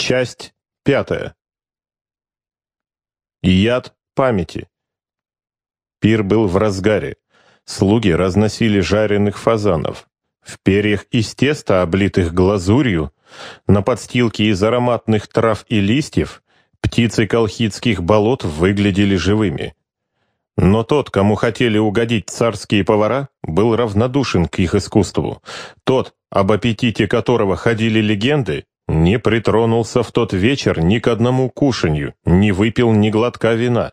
Часть пятая. Яд памяти. Пир был в разгаре. Слуги разносили жареных фазанов. В перьях из теста, облитых глазурью, на подстилке из ароматных трав и листьев, птицы колхидских болот выглядели живыми. Но тот, кому хотели угодить царские повара, был равнодушен к их искусству. Тот, об аппетите которого ходили легенды, не притронулся в тот вечер ни к одному кушанью, не выпил ни глотка вина.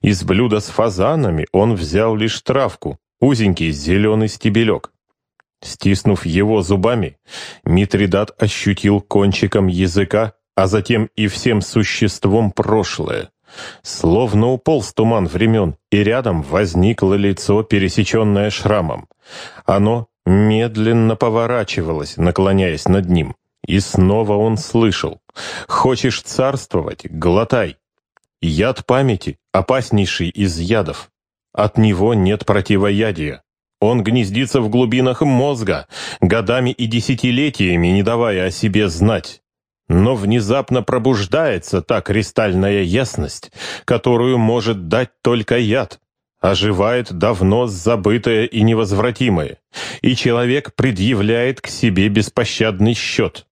Из блюда с фазанами он взял лишь травку, узенький зеленый стебелек. Стиснув его зубами, Митридат ощутил кончиком языка, а затем и всем существом прошлое. Словно уполз туман времен, и рядом возникло лицо, пересеченное шрамом. Оно медленно поворачивалось, наклоняясь над ним. И снова он слышал. «Хочешь царствовать? Глотай!» Яд памяти — опаснейший из ядов. От него нет противоядия. Он гнездится в глубинах мозга, годами и десятилетиями не давая о себе знать. Но внезапно пробуждается та кристальная ясность, которую может дать только яд. Оживает давно забытое и невозвратимое, и человек предъявляет к себе беспощадный счет.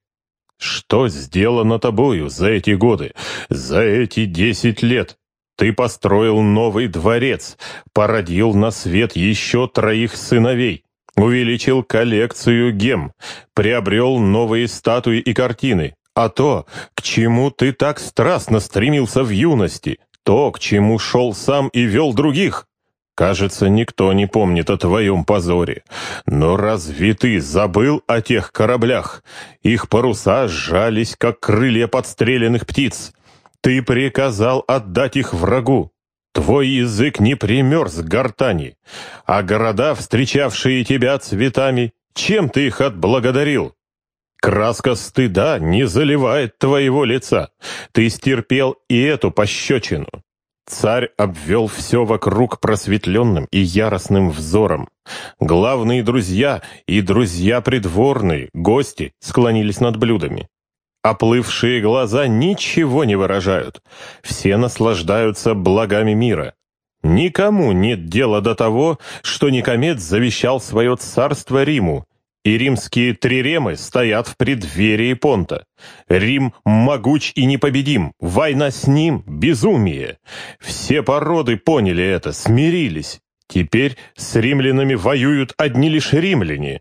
Что сделано тобою за эти годы, за эти десять лет? Ты построил новый дворец, породил на свет еще троих сыновей, увеличил коллекцию гем, приобрел новые статуи и картины. А то, к чему ты так страстно стремился в юности, то, к чему шел сам и вел других, Кажется, никто не помнит о твоем позоре. Но разве ты забыл о тех кораблях? Их паруса сжались, как крылья подстреленных птиц. Ты приказал отдать их врагу. Твой язык не примерз к гортани. А города, встречавшие тебя цветами, чем ты их отблагодарил? Краска стыда не заливает твоего лица. Ты стерпел и эту пощечину. Царь обвел все вокруг просветленным и яростным взором. Главные друзья и друзья придворные, гости, склонились над блюдами. Оплывшие глаза ничего не выражают. Все наслаждаются благами мира. Никому нет дела до того, что Никомед завещал свое царство Риму, и римские триремы стоят в преддверии понта. Рим могуч и непобедим, война с ним — безумие. Все породы поняли это, смирились. Теперь с римлянами воюют одни лишь римляне.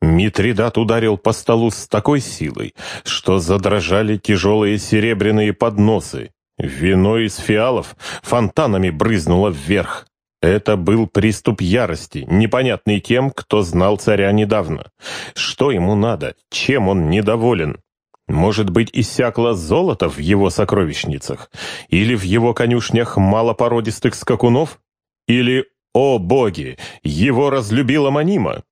Митридат ударил по столу с такой силой, что задрожали тяжелые серебряные подносы. Вино из фиалов фонтанами брызнуло вверх. Это был приступ ярости, непонятный тем, кто знал царя недавно. Что ему надо? Чем он недоволен? Может быть, иссякло золото в его сокровищницах? Или в его конюшнях мало породистых скакунов? Или, о боги, его разлюбила Манима?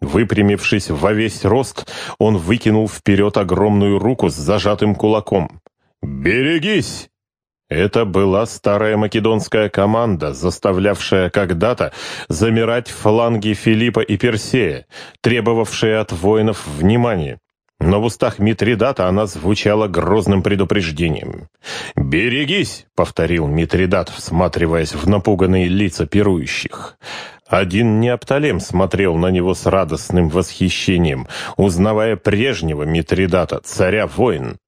Выпрямившись во весь рост, он выкинул вперед огромную руку с зажатым кулаком. «Берегись!» Это была старая македонская команда, заставлявшая когда-то замирать фланги Филиппа и Персея, требовавшая от воинов внимания. Но в устах Митридата она звучала грозным предупреждением. «Берегись!» — повторил Митридат, всматриваясь в напуганные лица пирующих. Один Неопталем смотрел на него с радостным восхищением, узнавая прежнего Митридата, царя-воин.